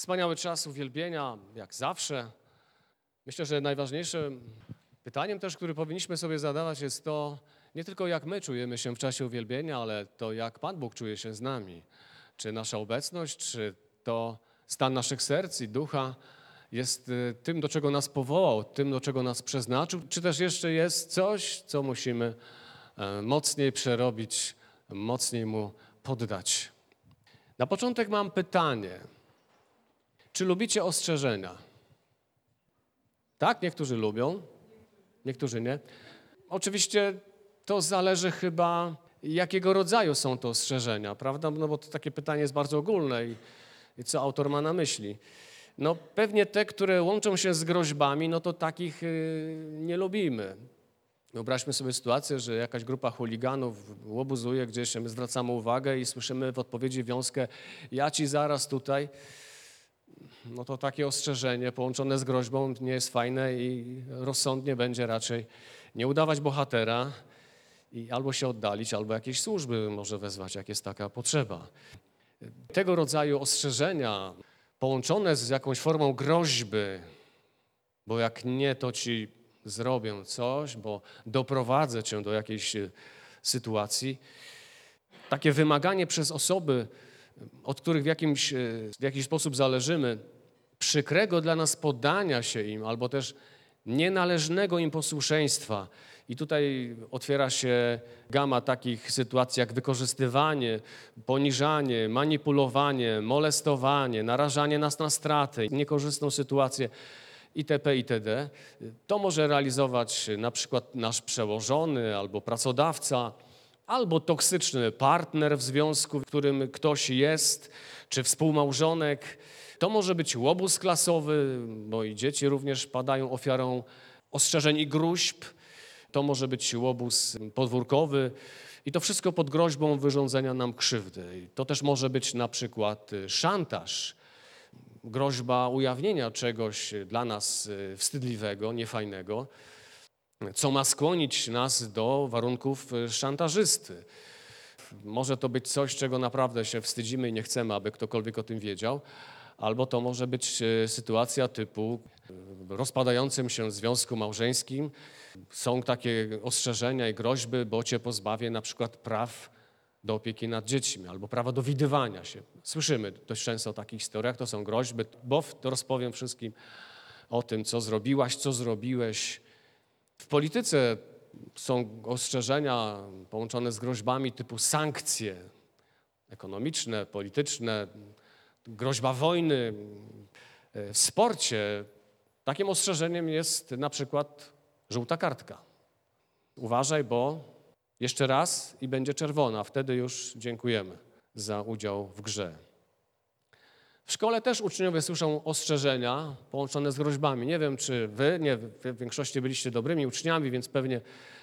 Wspaniały czas uwielbienia, jak zawsze. Myślę, że najważniejszym pytaniem też, które powinniśmy sobie zadawać, jest to nie tylko jak my czujemy się w czasie uwielbienia, ale to jak Pan Bóg czuje się z nami. Czy nasza obecność, czy to stan naszych serc i ducha jest y, tym, do czego nas powołał, tym, do czego nas przeznaczył, czy też jeszcze jest coś, co musimy e, mocniej przerobić, mocniej mu poddać. Na początek mam pytanie. Czy lubicie ostrzeżenia? Tak, niektórzy lubią, niektórzy nie. Oczywiście to zależy chyba, jakiego rodzaju są to ostrzeżenia, prawda? No bo to takie pytanie jest bardzo ogólne i, i co autor ma na myśli. No pewnie te, które łączą się z groźbami, no to takich y, nie lubimy. Wyobraźmy sobie sytuację, że jakaś grupa chuliganów łobuzuje gdzieś, my zwracamy uwagę i słyszymy w odpowiedzi wiązkę ja ci zaraz tutaj no to takie ostrzeżenie połączone z groźbą nie jest fajne i rozsądnie będzie raczej nie udawać bohatera i albo się oddalić, albo jakieś służby może wezwać, jak jest taka potrzeba. Tego rodzaju ostrzeżenia połączone z jakąś formą groźby, bo jak nie, to ci zrobię coś, bo doprowadzę cię do jakiejś e, sytuacji. Takie wymaganie przez osoby, od których w jakimś, e, w jakiś sposób zależymy, przykrego dla nas poddania się im, albo też nienależnego im posłuszeństwa. I tutaj otwiera się gama takich sytuacji jak wykorzystywanie, poniżanie, manipulowanie, molestowanie, narażanie nas na straty, niekorzystną sytuację itp. itd. To może realizować na przykład nasz przełożony albo pracodawca, albo toksyczny partner w związku, w którym ktoś jest, czy współmałżonek. To może być łobuz klasowy, bo i dzieci również padają ofiarą ostrzeżeń i gruźb. To może być łobuz podwórkowy i to wszystko pod groźbą wyrządzenia nam krzywdy. To też może być na przykład szantaż, groźba ujawnienia czegoś dla nas wstydliwego, niefajnego, co ma skłonić nas do warunków szantażysty. Może to być coś, czego naprawdę się wstydzimy i nie chcemy, aby ktokolwiek o tym wiedział, albo to może być sytuacja typu rozpadającym się związku małżeńskim. Są takie ostrzeżenia i groźby, bo cię pozbawię na przykład praw do opieki nad dziećmi albo prawa do widywania się. Słyszymy dość często o takich historiach, to są groźby, bo to rozpowiem wszystkim o tym, co zrobiłaś, co zrobiłeś. W polityce są ostrzeżenia połączone z groźbami typu sankcje ekonomiczne, polityczne, groźba wojny. W sporcie takim ostrzeżeniem jest na przykład żółta kartka. Uważaj, bo jeszcze raz i będzie czerwona. Wtedy już dziękujemy za udział w grze. W szkole też uczniowie słyszą ostrzeżenia połączone z groźbami. Nie wiem, czy wy, nie, w większości byliście dobrymi uczniami, więc pewnie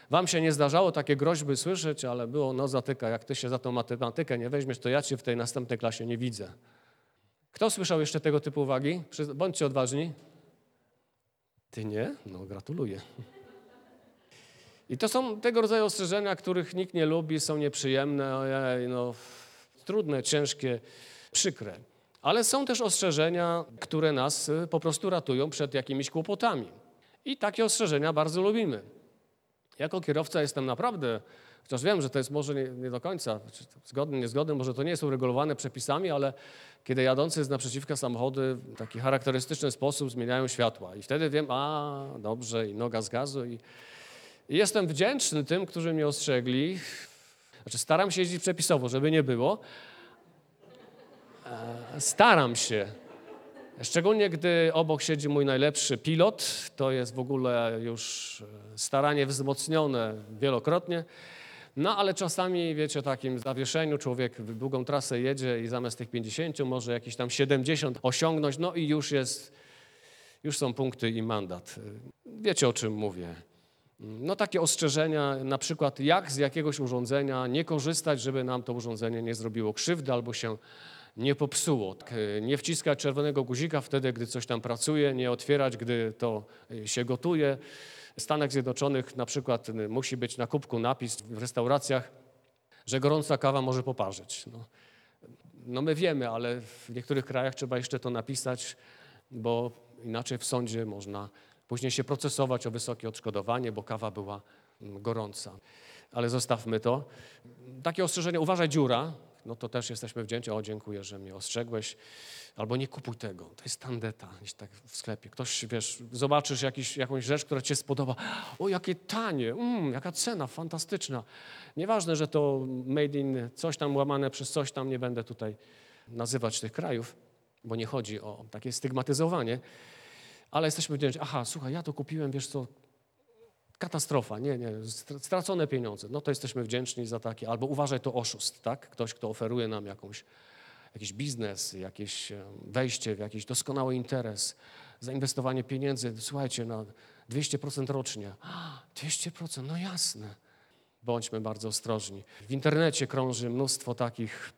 wam się nie zdarzało takie groźby słyszeć, ale było, no zatyka, jak ty się za tą matematykę nie weźmiesz, to ja cię w tej następnej klasie nie widzę. Kto słyszał jeszcze tego typu uwagi? Bądźcie odważni. Ty nie? No gratuluję. I to są tego rodzaju ostrzeżenia, których nikt nie lubi, są nieprzyjemne, ojej, no, trudne, ciężkie, przykre. Ale są też ostrzeżenia, które nas y, po prostu ratują przed jakimiś kłopotami. I takie ostrzeżenia bardzo lubimy. Jako kierowca jestem naprawdę, chociaż wiem, że to jest może nie, nie do końca zgodny, niezgodny, może to nie jest uregulowane przepisami, ale kiedy jadący z naprzeciwka samochody w taki charakterystyczny sposób zmieniają światła. I wtedy wiem, a dobrze, i noga z gazu, i i jestem wdzięczny tym, którzy mnie ostrzegli. Znaczy, staram się jeździć przepisowo, żeby nie było. E, staram się. Szczególnie gdy obok siedzi mój najlepszy pilot, to jest w ogóle już e, staranie wzmocnione wielokrotnie. No ale czasami, wiecie, takim zawieszeniu człowiek w długą trasę jedzie i zamiast tych 50 może jakieś tam 70 osiągnąć, no i już jest, już są punkty i mandat. Wiecie o czym mówię. No takie ostrzeżenia, na przykład jak z jakiegoś urządzenia nie korzystać, żeby nam to urządzenie nie zrobiło krzywdy albo się nie popsuło. Nie wciskać czerwonego guzika wtedy, gdy coś tam pracuje, nie otwierać, gdy to y, się gotuje. W Stanach Zjednoczonych na przykład y, musi być na kubku napis w restauracjach, że gorąca kawa może poparzyć. No. no my wiemy, ale w niektórych krajach trzeba jeszcze to napisać, bo inaczej w sądzie można później się procesować o wysokie odszkodowanie, bo kawa była mm, gorąca. Ale zostawmy to. Takie ostrzeżenie, uważaj dziura, no to też jesteśmy wdzięczni. O, dziękuję, że mnie ostrzegłeś. Albo nie kupuj tego, to jest tandeta, gdzieś tak w sklepie. Ktoś, wiesz, zobaczysz jakiś, jakąś rzecz, która ci się spodoba. O, jakie tanie, mm, jaka cena, fantastyczna. Nieważne, że to made in coś tam łamane przez coś tam, nie będę tutaj nazywać tych krajów, bo nie chodzi o takie stygmatyzowanie, ale jesteśmy wdzięczni. Aha, słuchaj, ja to kupiłem, wiesz co, katastrofa, nie, nie, stracone pieniądze. No to jesteśmy wdzięczni za takie, albo uważaj, to oszust, tak? Ktoś, kto oferuje nam jakąś, jakiś biznes, jakieś wejście w jakiś doskonały interes, zainwestowanie pieniędzy, słuchajcie, na 200% rocznie. 200%, no jasne. Bądźmy bardzo ostrożni. W internecie krąży mnóstwo takich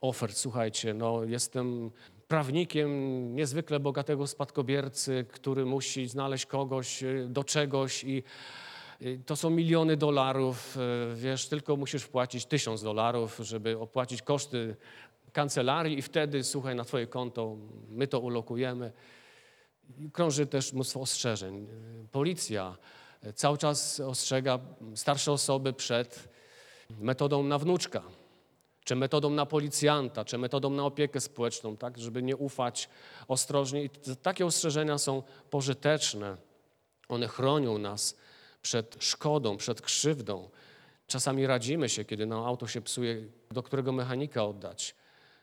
ofert, słuchajcie, no jestem prawnikiem niezwykle bogatego spadkobiercy, który musi znaleźć kogoś y, do czegoś i y, to są miliony dolarów, y, wiesz, tylko musisz wpłacić tysiąc dolarów, żeby opłacić koszty kancelarii i wtedy, słuchaj, na twoje konto my to ulokujemy. Krąży też mnóstwo ostrzeżeń. Policja cały czas ostrzega starsze osoby przed metodą na wnuczka czy metodą na policjanta, czy metodą na opiekę społeczną, tak, żeby nie ufać ostrożnie. I takie ostrzeżenia są pożyteczne. One chronią nas przed szkodą, przed krzywdą. Czasami radzimy się, kiedy nam auto się psuje, do którego mechanika oddać.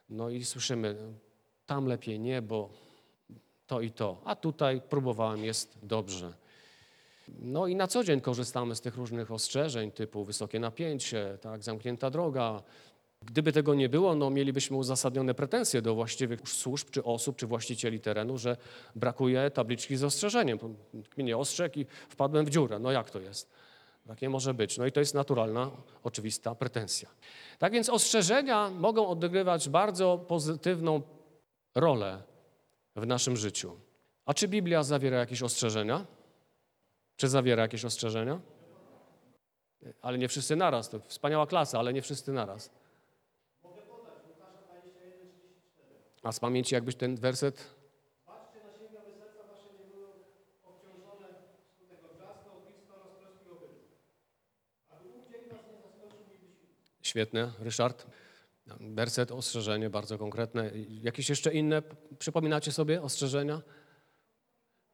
No i słyszymy, tam lepiej nie, bo to i to. A tutaj próbowałem, jest dobrze. No i na co dzień korzystamy z tych różnych ostrzeżeń typu wysokie napięcie, tak, zamknięta droga, Gdyby tego nie było, no mielibyśmy uzasadnione pretensje do właściwych służb, czy osób, czy właścicieli terenu, że brakuje tabliczki z ostrzeżeniem. Mnie ostrzegł i wpadłem w dziurę. No jak to jest? Tak nie może być. No i to jest naturalna, oczywista pretensja. Tak więc ostrzeżenia mogą odgrywać bardzo pozytywną rolę w naszym życiu. A czy Biblia zawiera jakieś ostrzeżenia? Czy zawiera jakieś ostrzeżenia? Ale nie wszyscy naraz. To wspaniała klasa, ale nie wszyscy naraz. A z pamięci jakbyś ten werset? Świetnie, Ryszard. Werset, ostrzeżenie bardzo konkretne. Jakieś jeszcze inne, przypominacie sobie ostrzeżenia?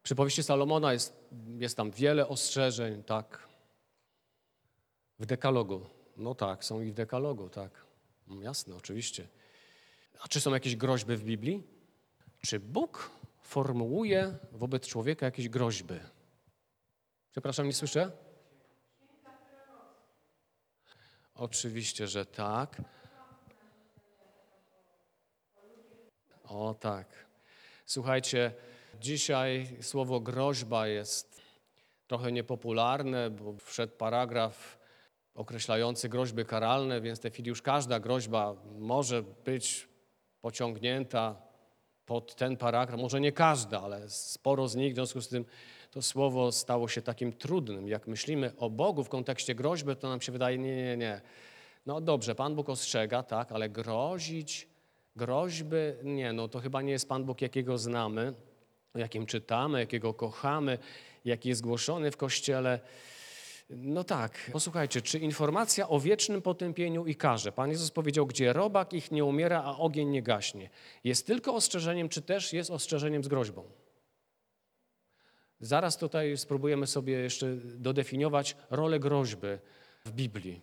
Przy powieści Salomona jest, jest tam wiele ostrzeżeń, tak. W dekalogu. No tak, są i w dekalogu, tak. Jasne, oczywiście. A czy są jakieś groźby w Biblii? Czy Bóg formułuje wobec człowieka jakieś groźby? Przepraszam, nie słyszę? Oczywiście, że tak. O tak. Słuchajcie, dzisiaj słowo groźba jest trochę niepopularne, bo wszedł paragraf określający groźby karalne, więc w tej chwili już każda groźba może być pociągnięta pod ten paragraf, może nie każda, ale sporo z nich, w związku z tym to słowo stało się takim trudnym. Jak myślimy o Bogu w kontekście groźby, to nam się wydaje, nie, nie, nie. No dobrze, Pan Bóg ostrzega, tak, ale grozić, groźby, nie, no to chyba nie jest Pan Bóg, jakiego znamy, jakim czytamy, jakiego kochamy, jaki jest głoszony w Kościele. No tak, posłuchajcie, czy informacja o wiecznym potępieniu i karze, Pan Jezus powiedział, gdzie robak ich nie umiera, a ogień nie gaśnie, jest tylko ostrzeżeniem, czy też jest ostrzeżeniem z groźbą? Zaraz tutaj spróbujemy sobie jeszcze dodefiniować rolę groźby w Biblii.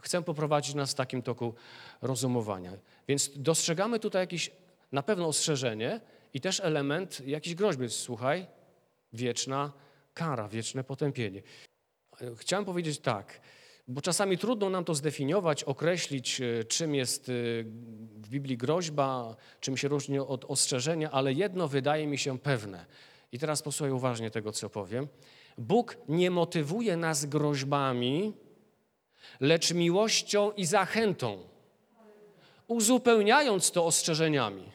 Chcę poprowadzić nas w takim toku rozumowania. Więc dostrzegamy tutaj jakieś na pewno ostrzeżenie i też element jakiejś groźby. Słuchaj, wieczna kara, wieczne potępienie. Chciałem powiedzieć tak, bo czasami trudno nam to zdefiniować, określić, e, czym jest e, w Biblii groźba, czym się różni od ostrzeżenia, ale jedno wydaje mi się pewne. I teraz posłuchaj uważnie tego, co powiem. Bóg nie motywuje nas groźbami, lecz miłością i zachętą, uzupełniając to ostrzeżeniami.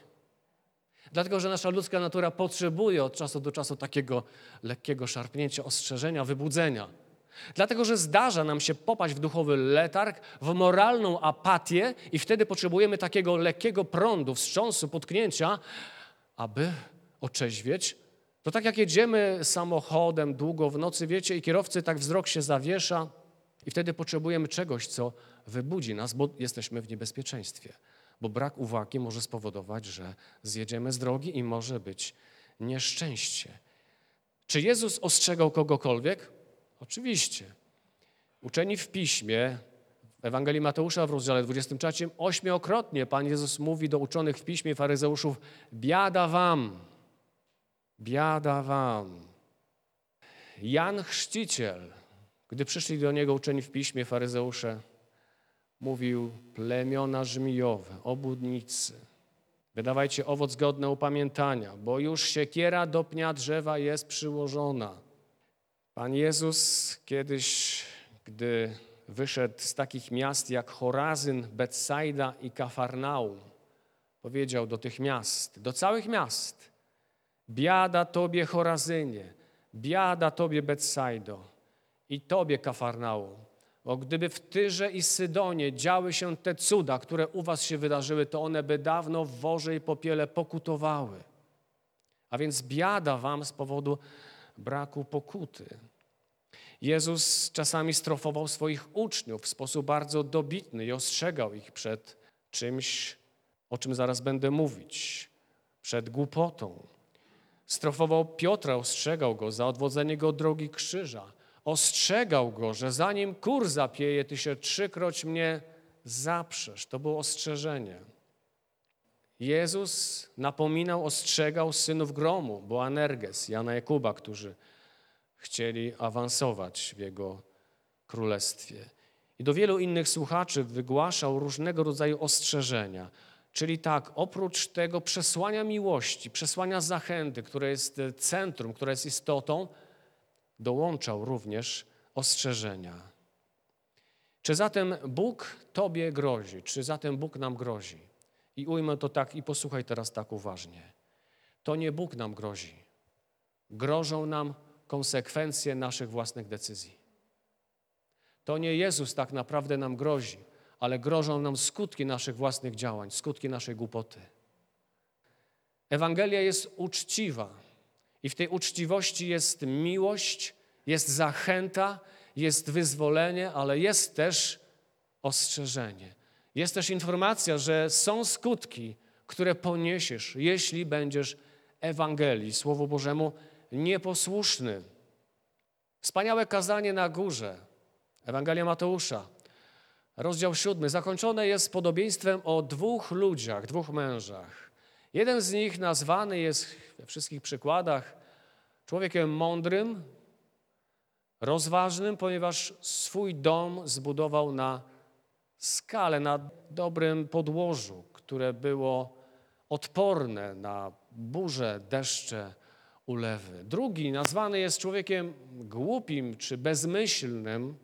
Dlatego, że nasza ludzka natura potrzebuje od czasu do czasu takiego lekkiego szarpnięcia, ostrzeżenia, wybudzenia. Dlatego, że zdarza nam się popaść w duchowy letarg, w moralną apatię i wtedy potrzebujemy takiego lekkiego prądu, wstrząsu, potknięcia, aby otrzeźwieć. To tak jak jedziemy samochodem długo w nocy, wiecie, i kierowcy tak wzrok się zawiesza i wtedy potrzebujemy czegoś, co wybudzi nas, bo jesteśmy w niebezpieczeństwie. Bo brak uwagi może spowodować, że zjedziemy z drogi i może być nieszczęście. Czy Jezus ostrzegał kogokolwiek? Oczywiście. Uczeni w piśmie, w Ewangelii Mateusza w rozdziale 23, ośmiokrotnie Pan Jezus mówi do uczonych w piśmie faryzeuszów: Biada wam, biada wam. Jan Chrzciciel, gdy przyszli do niego uczeni w piśmie faryzeusze, mówił plemiona żmijowe, obudnicy. Wydawajcie owoc godny upamiętania, bo już siekiera do pnia drzewa jest przyłożona. Pan Jezus kiedyś, gdy wyszedł z takich miast jak Chorazyn, Betsaida i Kafarnaum, powiedział do tych miast, do całych miast, biada Tobie Chorazynie, biada Tobie Betsaido i Tobie Kafarnaum, bo gdyby w Tyrze i Sydonie działy się te cuda, które u was się wydarzyły, to one by dawno w worze i popiele pokutowały. A więc biada wam z powodu braku pokuty. Jezus czasami strofował swoich uczniów w sposób bardzo dobitny i ostrzegał ich przed czymś, o czym zaraz będę mówić, przed głupotą. Strofował Piotra, ostrzegał go za odwodzenie go od drogi krzyża. Ostrzegał go, że zanim kur zapieje, ty się trzykroć mnie zaprzesz. To było ostrzeżenie. Jezus napominał, ostrzegał synów gromu, Boanerges, Jana Jakuba, którzy chcieli awansować w Jego królestwie. I do wielu innych słuchaczy wygłaszał różnego rodzaju ostrzeżenia. Czyli tak, oprócz tego przesłania miłości, przesłania zachęty, które jest centrum, które jest istotą, dołączał również ostrzeżenia. Czy zatem Bóg Tobie grozi? Czy zatem Bóg nam grozi? I ujmę to tak i posłuchaj teraz tak uważnie. To nie Bóg nam grozi. Grożą nam konsekwencje naszych własnych decyzji. To nie Jezus tak naprawdę nam grozi, ale grożą nam skutki naszych własnych działań, skutki naszej głupoty. Ewangelia jest uczciwa i w tej uczciwości jest miłość, jest zachęta, jest wyzwolenie, ale jest też ostrzeżenie. Jest też informacja, że są skutki, które poniesiesz, jeśli będziesz Ewangelii, Słowu Bożemu, nieposłuszny. Wspaniałe kazanie na górze, Ewangelia Mateusza, rozdział siódmy, zakończone jest podobieństwem o dwóch ludziach, dwóch mężach. Jeden z nich nazwany jest we wszystkich przykładach człowiekiem mądrym, rozważnym, ponieważ swój dom zbudował na skale, na dobrym podłożu, które było odporne na burze, deszcze, ulewy. Drugi nazwany jest człowiekiem głupim czy bezmyślnym,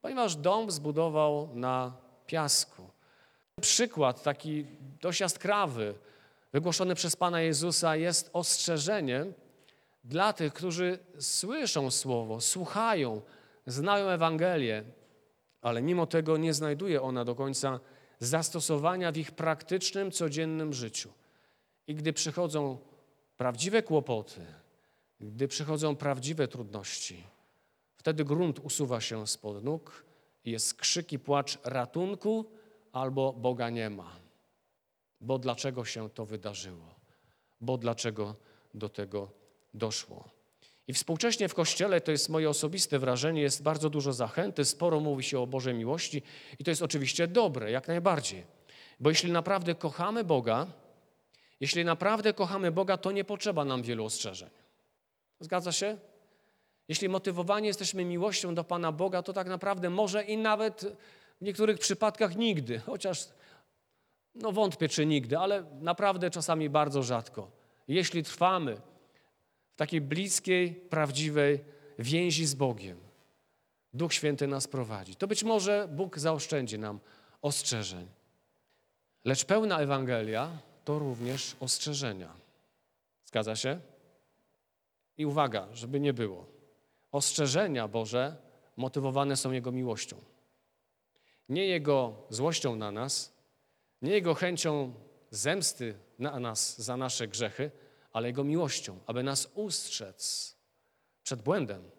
ponieważ dom zbudował na piasku. Przykład taki dość jaskrawy, wygłoszony przez Pana Jezusa, jest ostrzeżeniem dla tych, którzy słyszą Słowo, słuchają, znają Ewangelię, ale mimo tego nie znajduje ona do końca zastosowania w ich praktycznym, codziennym życiu. I gdy przychodzą prawdziwe kłopoty, gdy przychodzą prawdziwe trudności, wtedy grunt usuwa się spod nóg jest krzyk i płacz ratunku albo Boga nie ma. Bo dlaczego się to wydarzyło? Bo dlaczego do tego doszło? I współcześnie w Kościele, to jest moje osobiste wrażenie, jest bardzo dużo zachęty, sporo mówi się o Bożej miłości i to jest oczywiście dobre, jak najbardziej. Bo jeśli naprawdę kochamy Boga, jeśli naprawdę kochamy Boga, to nie potrzeba nam wielu ostrzeżeń. Zgadza się? Jeśli motywowani jesteśmy miłością do Pana Boga, to tak naprawdę może i nawet w niektórych przypadkach nigdy, chociaż no wątpię, czy nigdy, ale naprawdę czasami bardzo rzadko. Jeśli trwamy w takiej bliskiej, prawdziwej więzi z Bogiem, Duch Święty nas prowadzi, to być może Bóg zaoszczędzi nam ostrzeżeń. Lecz pełna Ewangelia to również ostrzeżenia. Zgadza się? I uwaga, żeby nie było. Ostrzeżenia Boże motywowane są Jego miłością. Nie Jego złością na nas, nie Jego chęcią zemsty na nas za nasze grzechy, ale Jego miłością, aby nas ustrzec przed błędem,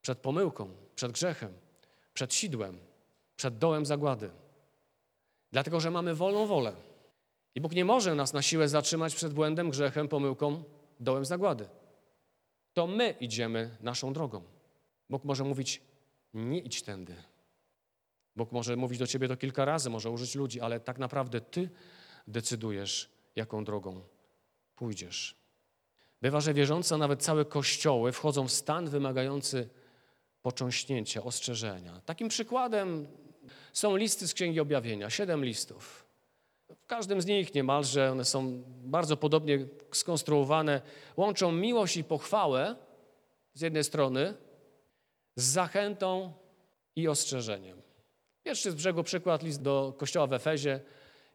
przed pomyłką, przed grzechem, przed sidłem, przed dołem zagłady. Dlatego, że mamy wolną wolę. I Bóg nie może nas na siłę zatrzymać przed błędem, grzechem, pomyłką, dołem zagłady. To my idziemy naszą drogą. Bóg może mówić, nie idź tędy. Bóg może mówić do ciebie to kilka razy, może użyć ludzi, ale tak naprawdę ty decydujesz, jaką drogą pójdziesz. Bywa, że wierzące, a nawet całe kościoły wchodzą w stan wymagający począśnięcia, ostrzeżenia. Takim przykładem są listy z Księgi Objawienia, siedem listów. W każdym z nich niemalże one są bardzo podobnie skonstruowane, łączą miłość i pochwałę z jednej strony z zachętą i ostrzeżeniem. Pierwszy z brzegu przykład, list do kościoła w Efezie.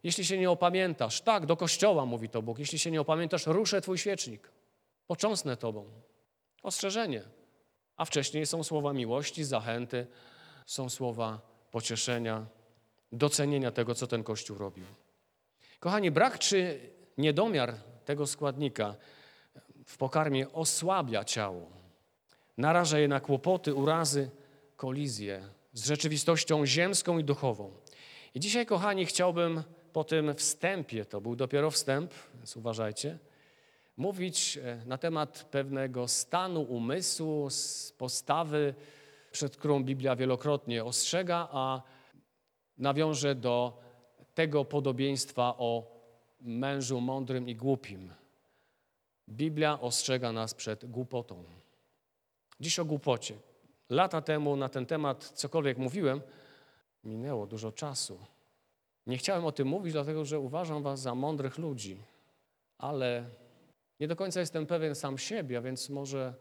Jeśli się nie opamiętasz, tak, do kościoła mówi to Bóg, jeśli się nie opamiętasz, ruszę twój świecznik, począsnę tobą. Ostrzeżenie. A wcześniej są słowa miłości, zachęty, są słowa pocieszenia, docenienia tego, co ten Kościół robił. Kochani, brak czy niedomiar tego składnika w pokarmie osłabia ciało, naraża je na kłopoty, urazy, kolizje z rzeczywistością ziemską i duchową. I dzisiaj, kochani, chciałbym po tym wstępie, to był dopiero wstęp, więc uważajcie, mówić e, na temat pewnego stanu umysłu, postawy, przed którą Biblia wielokrotnie ostrzega, a nawiążę do tego podobieństwa o mężu mądrym i głupim. Biblia ostrzega nas przed głupotą. Dziś o głupocie. Lata temu na ten temat cokolwiek mówiłem, minęło dużo czasu. Nie chciałem o tym mówić, dlatego że uważam was za mądrych ludzi, ale nie do końca jestem pewien sam siebie, a więc może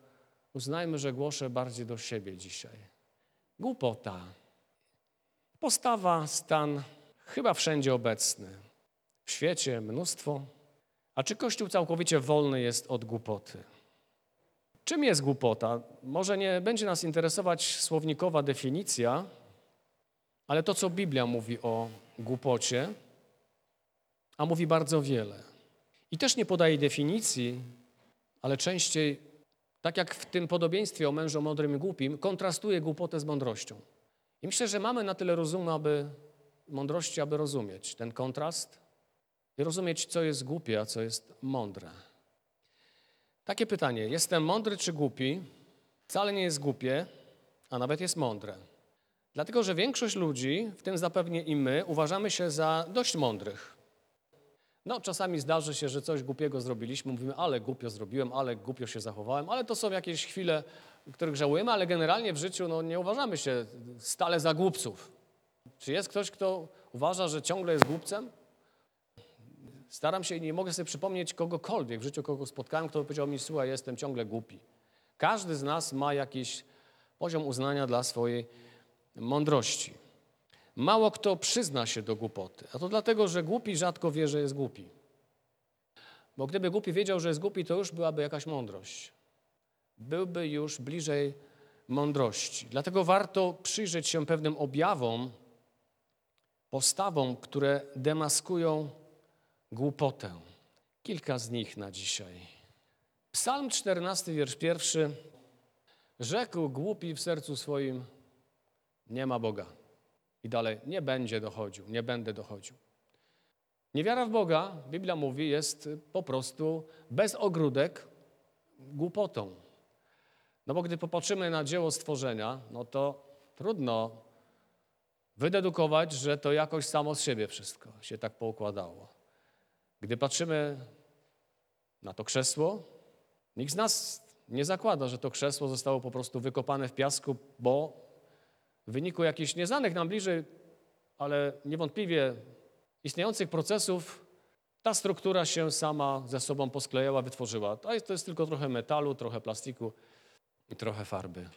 uznajmy, że głoszę bardziej do siebie dzisiaj. Głupota. Postawa, stan chyba wszędzie obecny. W świecie mnóstwo. A czy Kościół całkowicie wolny jest od głupoty? Czym jest głupota? Może nie będzie nas interesować słownikowa definicja, ale to, co Biblia mówi o głupocie, a mówi bardzo wiele. I też nie podaje definicji, ale częściej, tak jak w tym podobieństwie o mężu mądrym i głupim, kontrastuje głupotę z mądrością. I myślę, że mamy na tyle rozumu, aby mądrości, aby rozumieć ten kontrast i rozumieć, co jest głupie, a co jest mądre. Takie pytanie: jestem mądry czy głupi? Wcale nie jest głupie, a nawet jest mądre. Dlatego, że większość ludzi, w tym zapewnie i my, uważamy się za dość mądrych. No, czasami zdarzy się, że coś głupiego zrobiliśmy, mówimy, ale głupio zrobiłem, ale głupio się zachowałem, ale to są jakieś chwile, których żałujemy, ale generalnie w życiu no, nie uważamy się stale za głupców. Czy jest ktoś, kto uważa, że ciągle jest głupcem? Staram się i nie mogę sobie przypomnieć kogokolwiek w życiu, kogo spotkałem, kto powiedział mi, słuchaj, jestem ciągle głupi. Każdy z nas ma jakiś poziom uznania dla swojej mądrości. Mało kto przyzna się do głupoty, a to dlatego, że głupi rzadko wie, że jest głupi. Bo gdyby głupi wiedział, że jest głupi, to już byłaby jakaś mądrość. Byłby już bliżej mądrości. Dlatego warto przyjrzeć się pewnym objawom, postawom, które demaskują głupotę. Kilka z nich na dzisiaj. Psalm 14, wiersz pierwszy. Rzekł głupi w sercu swoim, nie ma Boga. I dalej, nie będzie dochodził, nie będę dochodził. Niewiara w Boga, Biblia mówi, jest po prostu bez ogródek głupotą. No bo gdy popatrzymy na dzieło stworzenia, no to trudno wydedukować, że to jakoś samo z siebie wszystko się tak poukładało. Gdy patrzymy na to krzesło, nikt z nas nie zakłada, że to krzesło zostało po prostu wykopane w piasku, bo w wyniku jakichś nieznanych nam bliżej, ale niewątpliwie istniejących procesów, ta struktura się sama ze sobą posklejała, wytworzyła. To jest, to jest tylko trochę metalu, trochę plastiku i trochę farby.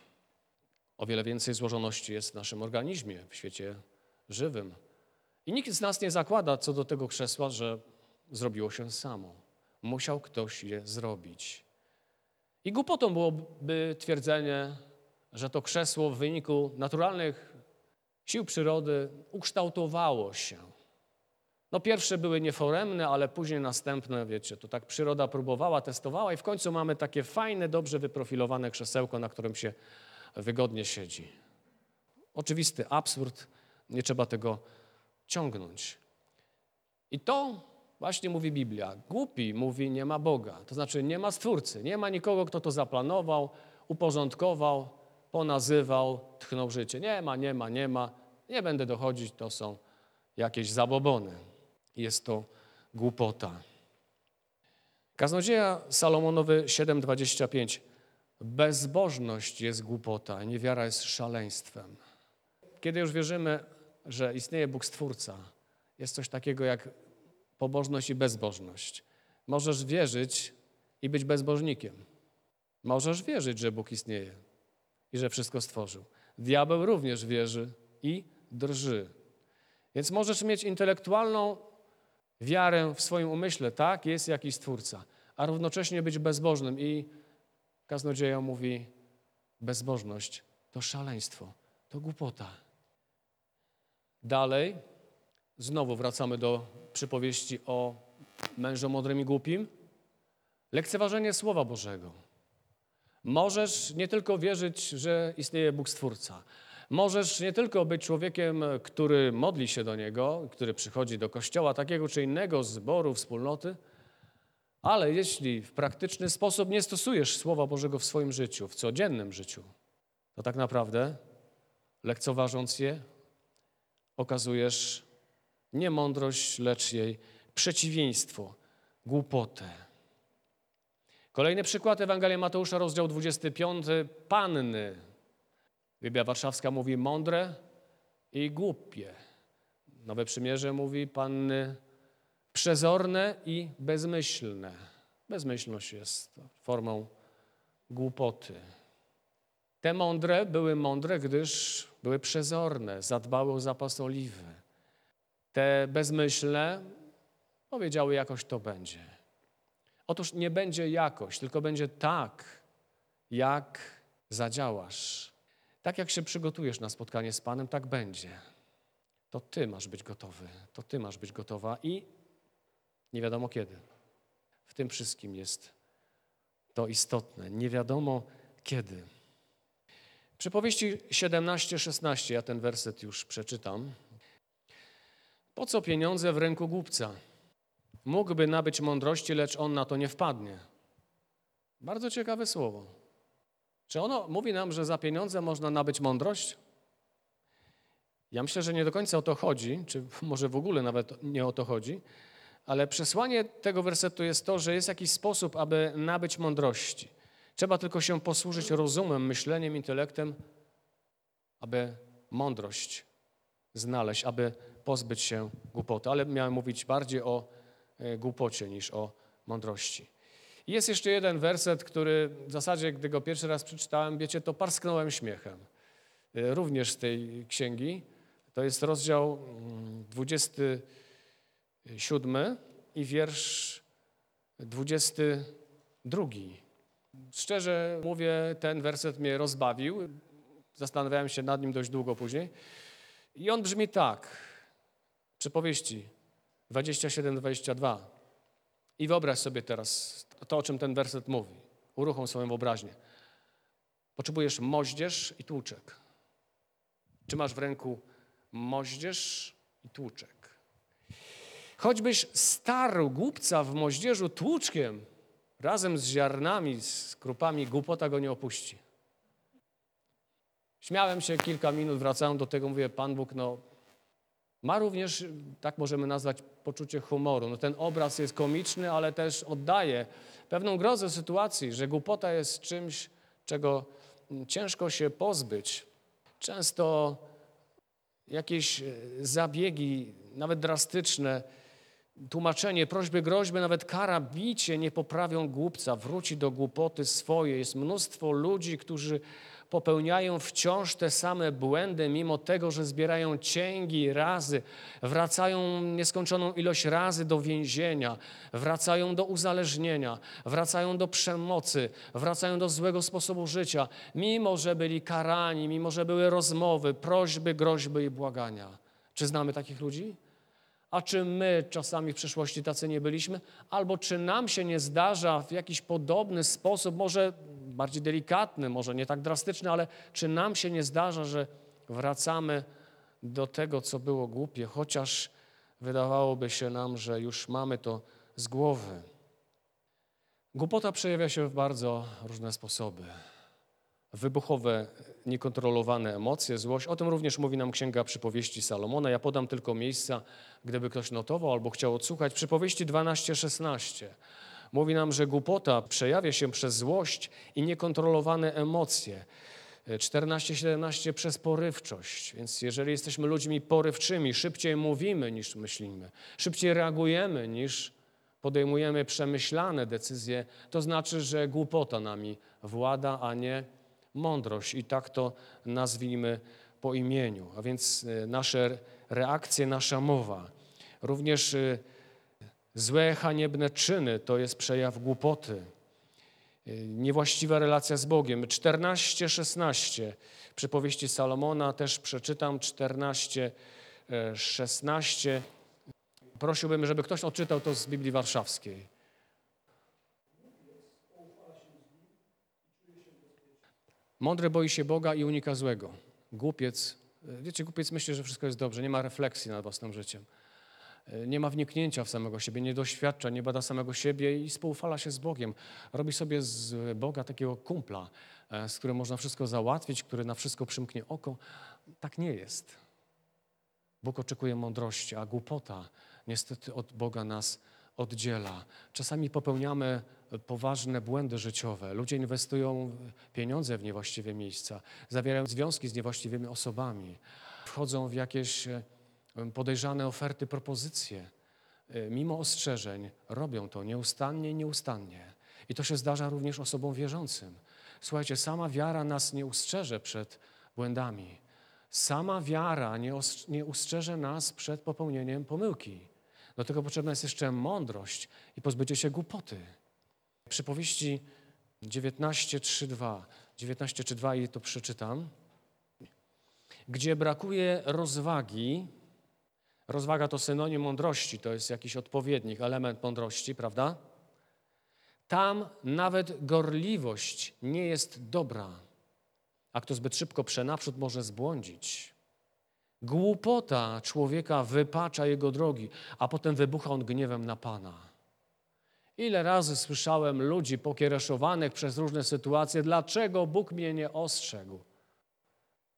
O wiele więcej złożoności jest w naszym organizmie, w świecie żywym. I nikt z nas nie zakłada co do tego krzesła, że zrobiło się samo. Musiał ktoś je zrobić. I głupotą byłoby twierdzenie, że to krzesło w wyniku naturalnych sił przyrody ukształtowało się. No pierwsze były nieforemne, ale później następne, wiecie, to tak przyroda próbowała, testowała i w końcu mamy takie fajne, dobrze wyprofilowane krzesełko, na którym się wygodnie siedzi. Oczywisty absurd, nie trzeba tego ciągnąć. I to właśnie mówi Biblia. Głupi mówi nie ma Boga, to znaczy nie ma Stwórcy, nie ma nikogo, kto to zaplanował, uporządkował, ponazywał, tchnął życie. Nie ma, nie ma, nie ma. Nie będę dochodzić, to są jakieś zabobony. Jest to głupota. Kaznodzieja Salomonowy 7,25. Bezbożność jest głupota, niewiara jest szaleństwem. Kiedy już wierzymy, że istnieje Bóg Stwórca, jest coś takiego jak pobożność i bezbożność. Możesz wierzyć i być bezbożnikiem. Możesz wierzyć, że Bóg istnieje i że wszystko stworzył. Diabeł również wierzy i drży. Więc możesz mieć intelektualną wiarę w swoim umyśle, tak, jest jakiś Stwórca, a równocześnie być bezbożnym i kaznodzieja mówi, bezbożność to szaleństwo, to głupota. Dalej, znowu wracamy do przypowieści o mężu mądrym i głupim. Lekceważenie Słowa Bożego. Możesz nie tylko wierzyć, że istnieje Bóg Stwórca. Możesz nie tylko być człowiekiem, który modli się do Niego, który przychodzi do kościoła takiego czy innego zboru, wspólnoty, ale jeśli w praktyczny sposób nie stosujesz Słowa Bożego w swoim życiu, w codziennym życiu, to tak naprawdę, lekceważąc je, okazujesz nie mądrość, lecz jej przeciwieństwo, głupotę. Kolejny przykład Ewangelia Mateusza, rozdział 25. Panny. Biblia Warszawska mówi mądre i głupie. Nowe Przymierze mówi panny przezorne i bezmyślne. Bezmyślność jest formą głupoty. Te mądre były mądre, gdyż były przezorne, zadbały o zapas oliwy. Te bezmyślne powiedziały, jakoś to będzie. Otóż nie będzie jakoś, tylko będzie tak, jak zadziałasz. Tak jak się przygotujesz na spotkanie z Panem, tak będzie. To Ty masz być gotowy, to Ty masz być gotowa i nie wiadomo kiedy. W tym wszystkim jest to istotne. Nie wiadomo kiedy. Przypowieści 17-16, ja ten werset już przeczytam. Po co pieniądze w ręku głupca? Mógłby nabyć mądrości, lecz on na to nie wpadnie. Bardzo ciekawe słowo. Czy ono mówi nam, że za pieniądze można nabyć mądrość? Ja myślę, że nie do końca o to chodzi, czy może w ogóle nawet nie o to chodzi, ale przesłanie tego wersetu jest to, że jest jakiś sposób, aby nabyć mądrości. Trzeba tylko się posłużyć rozumem, myśleniem, intelektem, aby mądrość znaleźć, aby pozbyć się głupoty. Ale miałem mówić bardziej o głupocie niż o mądrości. Jest jeszcze jeden werset, który w zasadzie, gdy go pierwszy raz przeczytałem, wiecie, to parsknąłem śmiechem. E, również z tej księgi. To jest rozdział 27 mm, i wiersz 22. Szczerze mówię, ten werset mnie rozbawił. Zastanawiałem się nad nim dość długo później. I on brzmi tak. Przypowieści 27-22. I wyobraź sobie teraz to, o czym ten werset mówi. Uruchom swoją wyobraźnię. Potrzebujesz moździerz i tłuczek. Czy masz w ręku moździerz i tłuczek? Choćbyś starł głupca w moździerzu tłuczkiem, razem z ziarnami, z krupami, głupota go nie opuści. Śmiałem się kilka minut, wracałem do tego, mówię, Pan Bóg, no, ma również, tak możemy nazwać, poczucie humoru. No, ten obraz jest komiczny, ale też oddaje pewną grozę sytuacji, że głupota jest czymś, czego ciężko się pozbyć. Często jakieś e, zabiegi, nawet drastyczne, tłumaczenie, prośby, groźby, nawet kara, bicie nie poprawią głupca, wróci do głupoty swojej. Jest mnóstwo ludzi, którzy popełniają wciąż te same błędy, mimo tego, że zbierają cięgi razy, wracają nieskończoną ilość razy do więzienia, wracają do uzależnienia, wracają do przemocy, wracają do złego sposobu życia, mimo że byli karani, mimo że były rozmowy, prośby, groźby i błagania. Czy znamy takich ludzi? A czy my czasami w przeszłości tacy nie byliśmy? Albo czy nam się nie zdarza w jakiś podobny sposób, może bardziej delikatny, może nie tak drastyczny, ale czy nam się nie zdarza, że wracamy do tego, co było głupie, chociaż wydawałoby się nam, że już mamy to z głowy? Głupota przejawia się w bardzo różne sposoby. Wybuchowe, niekontrolowane emocje, złość. O tym również mówi nam Księga Przypowieści Salomona. Ja podam tylko miejsca, gdyby ktoś notował albo chciał odsłuchać. Przypowieści 12-16 mówi nam, że głupota przejawia się przez złość i niekontrolowane emocje. 14-17 przez porywczość. Więc jeżeli jesteśmy ludźmi porywczymi, szybciej mówimy niż myślimy, szybciej reagujemy niż podejmujemy przemyślane decyzje, to znaczy, że głupota nami włada, a nie mądrość. I tak to nazwijmy po imieniu. A więc e, nasze reakcje, nasza mowa. Również e, złe, haniebne czyny to jest przejaw głupoty. E, niewłaściwa relacja z Bogiem. 14, 16 przypowieści Salomona też przeczytam 14, 16. Prosiłbym, żeby ktoś odczytał to z Biblii Warszawskiej. Mądry boi się Boga i unika złego. Głupiec, wiecie, głupiec myśli, że wszystko jest dobrze, nie ma refleksji nad własnym życiem. Nie ma wniknięcia w samego siebie, nie doświadcza, nie bada samego siebie i spoufala się z Bogiem. Robi sobie z Boga takiego kumpla, e, z którym można wszystko załatwić, który na wszystko przymknie oko. Tak nie jest. Bóg oczekuje mądrości, a głupota niestety od Boga nas oddziela. Czasami popełniamy poważne błędy życiowe. Ludzie inwestują pieniądze w niewłaściwe miejsca, zawierają związki z niewłaściwymi osobami, wchodzą w jakieś podejrzane oferty, propozycje. E, mimo ostrzeżeń robią to nieustannie i nieustannie. I to się zdarza również osobom wierzącym. Słuchajcie, sama wiara nas nie ustrzeże przed błędami. Sama wiara nie, nie ustrzeże nas przed popełnieniem pomyłki. Do tego potrzebna jest jeszcze mądrość i pozbycie się głupoty. Przypowieści 19.3.2, 19.3.2 i to przeczytam. Gdzie brakuje rozwagi, rozwaga to synonim mądrości, to jest jakiś odpowiednik, element mądrości, prawda? Tam nawet gorliwość nie jest dobra, a kto zbyt szybko przenaprzód może zbłądzić. Głupota człowieka wypacza jego drogi, a potem wybucha on gniewem na Pana. Ile razy słyszałem ludzi pokiereszowanych przez różne sytuacje, dlaczego Bóg mnie nie ostrzegł?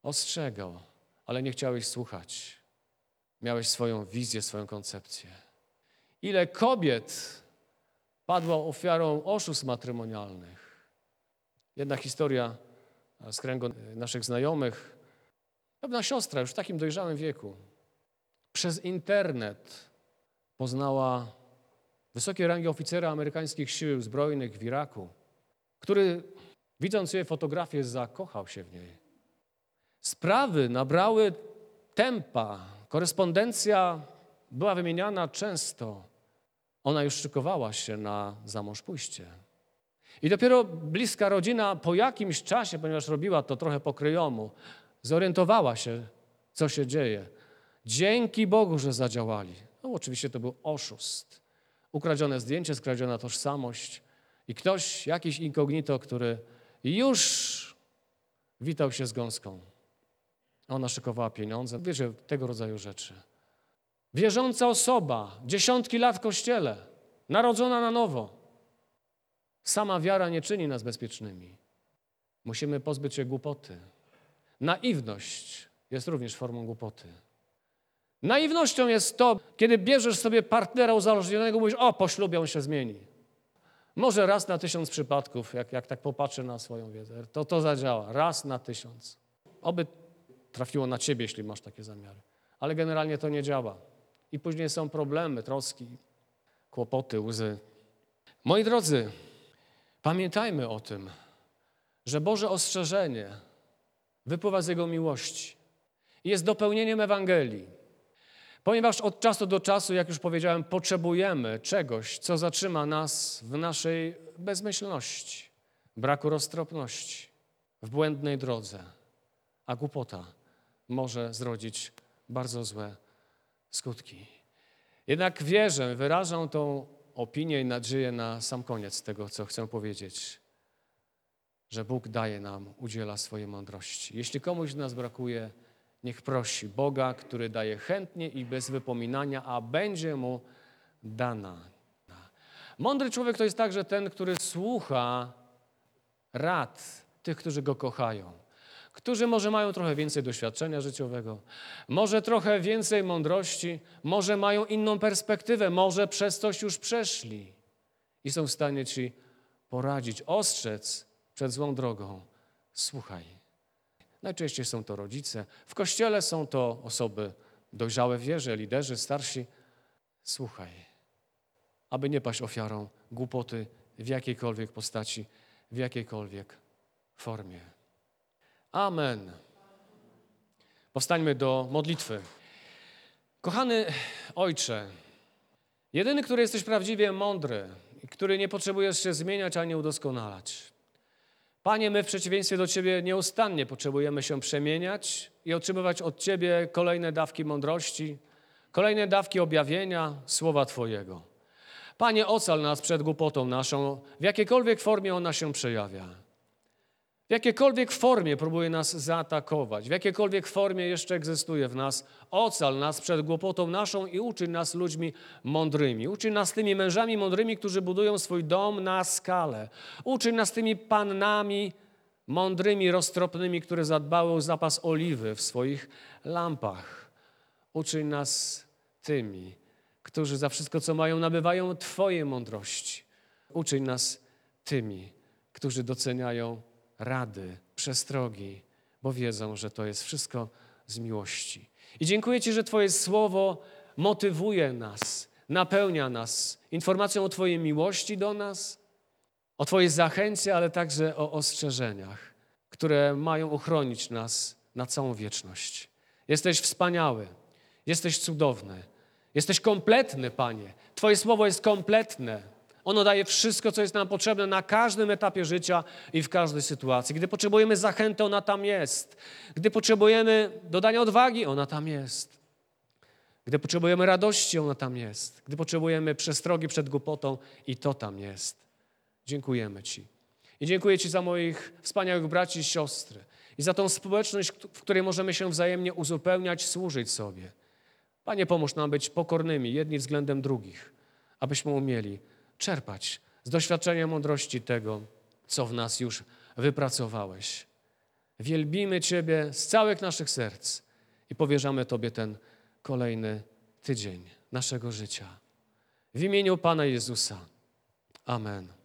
Ostrzegał, ale nie chciałeś słuchać. Miałeś swoją wizję, swoją koncepcję. Ile kobiet padło ofiarą oszustw matrymonialnych. Jedna historia z kręgu naszych znajomych Pewna siostra już w takim dojrzałym wieku przez internet poznała wysokie rangi oficera amerykańskich sił zbrojnych w Iraku, który widząc jej fotografię zakochał się w niej. Sprawy nabrały tempa, korespondencja była wymieniana często. Ona już szykowała się na zamąż pójście. I dopiero bliska rodzina po jakimś czasie, ponieważ robiła to trochę pokryjomu, zorientowała się, co się dzieje. Dzięki Bogu, że zadziałali. No, oczywiście to był oszust. Ukradzione zdjęcie, skradziona tożsamość i ktoś, jakiś inkognito, który już witał się z gąską. Ona szykowała pieniądze, wiecie, tego rodzaju rzeczy. Wierząca osoba, dziesiątki lat w kościele, narodzona na nowo. Sama wiara nie czyni nas bezpiecznymi. Musimy pozbyć się głupoty. Naiwność jest również formą głupoty. Naiwnością jest to, kiedy bierzesz sobie partnera uzależnionego, mówisz, o, po ślubie on się zmieni. Może raz na tysiąc przypadków, jak, jak tak popatrzę na swoją wiedzę, to to zadziała. Raz na tysiąc. Oby trafiło na ciebie, jeśli masz takie zamiary. Ale generalnie to nie działa. I później są problemy, troski, kłopoty, łzy. Moi drodzy, pamiętajmy o tym, że Boże ostrzeżenie wypływa z Jego miłości. Jest dopełnieniem Ewangelii. Ponieważ od czasu do czasu, jak już powiedziałem, potrzebujemy czegoś, co zatrzyma nas w naszej bezmyślności, braku roztropności, w błędnej drodze, a głupota może zrodzić bardzo złe skutki. Jednak wierzę, wyrażam tą opinię i nadzieję na sam koniec tego, co chcę powiedzieć, że Bóg daje nam, udziela swojej mądrości. Jeśli komuś z nas brakuje, niech prosi Boga, który daje chętnie i bez wypominania, a będzie mu dana. Mądry człowiek to jest także ten, który słucha rad tych, którzy go kochają, którzy może mają trochę więcej doświadczenia życiowego, może trochę więcej mądrości, może mają inną perspektywę, może przez coś już przeszli i są w stanie ci poradzić, ostrzec przed złą drogą. Słuchaj. Najczęściej są to rodzice. W kościele są to osoby dojrzałe w wierze, liderzy, starsi. Słuchaj, aby nie paść ofiarą głupoty w jakiejkolwiek postaci, w jakiejkolwiek formie. Amen. Powstańmy do modlitwy. Kochany Ojcze, jedyny, który jesteś prawdziwie mądry który nie potrzebujesz się zmieniać ani udoskonalać. Panie, my w przeciwieństwie do Ciebie nieustannie potrzebujemy się przemieniać i otrzymywać od Ciebie kolejne dawki mądrości, kolejne dawki objawienia słowa Twojego. Panie, ocal nas przed głupotą naszą, w jakiejkolwiek formie ona się przejawia. W jakiejkolwiek formie próbuje nas zaatakować, w jakiejkolwiek formie jeszcze egzystuje w nas, ocal nas przed głupotą naszą i uczy nas ludźmi mądrymi. Uczy nas tymi mężami mądrymi, którzy budują swój dom na skalę. Uczy nas tymi pannami mądrymi, roztropnymi, które zadbały o zapas oliwy w swoich lampach. Uczy nas tymi, którzy za wszystko, co mają, nabywają Twojej mądrości. Uczyń nas tymi, którzy doceniają rady, przestrogi, bo wiedzą, że to jest wszystko z miłości. I dziękuję Ci, że Twoje słowo motywuje nas, napełnia nas informacją o Twojej miłości do nas, o Twojej zachęcie, ale także o ostrzeżeniach, które mają uchronić nas na całą wieczność. Jesteś wspaniały, jesteś cudowny, jesteś kompletny, Panie. Twoje słowo jest kompletne. Ono daje wszystko, co jest nam potrzebne na każdym etapie życia i w każdej sytuacji. Gdy potrzebujemy zachęty, ona tam jest. Gdy potrzebujemy dodania odwagi, ona tam jest. Gdy potrzebujemy radości, ona tam jest. Gdy potrzebujemy przestrogi przed głupotą, i to tam jest. Dziękujemy Ci. I dziękuję Ci za moich wspaniałych braci i siostry i za tą społeczność, w której możemy się wzajemnie uzupełniać, służyć sobie. Panie, pomóż nam być pokornymi jedni względem drugich, abyśmy umieli czerpać z doświadczenia mądrości tego, co w nas już wypracowałeś. Wielbimy Ciebie z całych naszych serc i powierzamy Tobie ten kolejny tydzień naszego życia. W imieniu Pana Jezusa. Amen.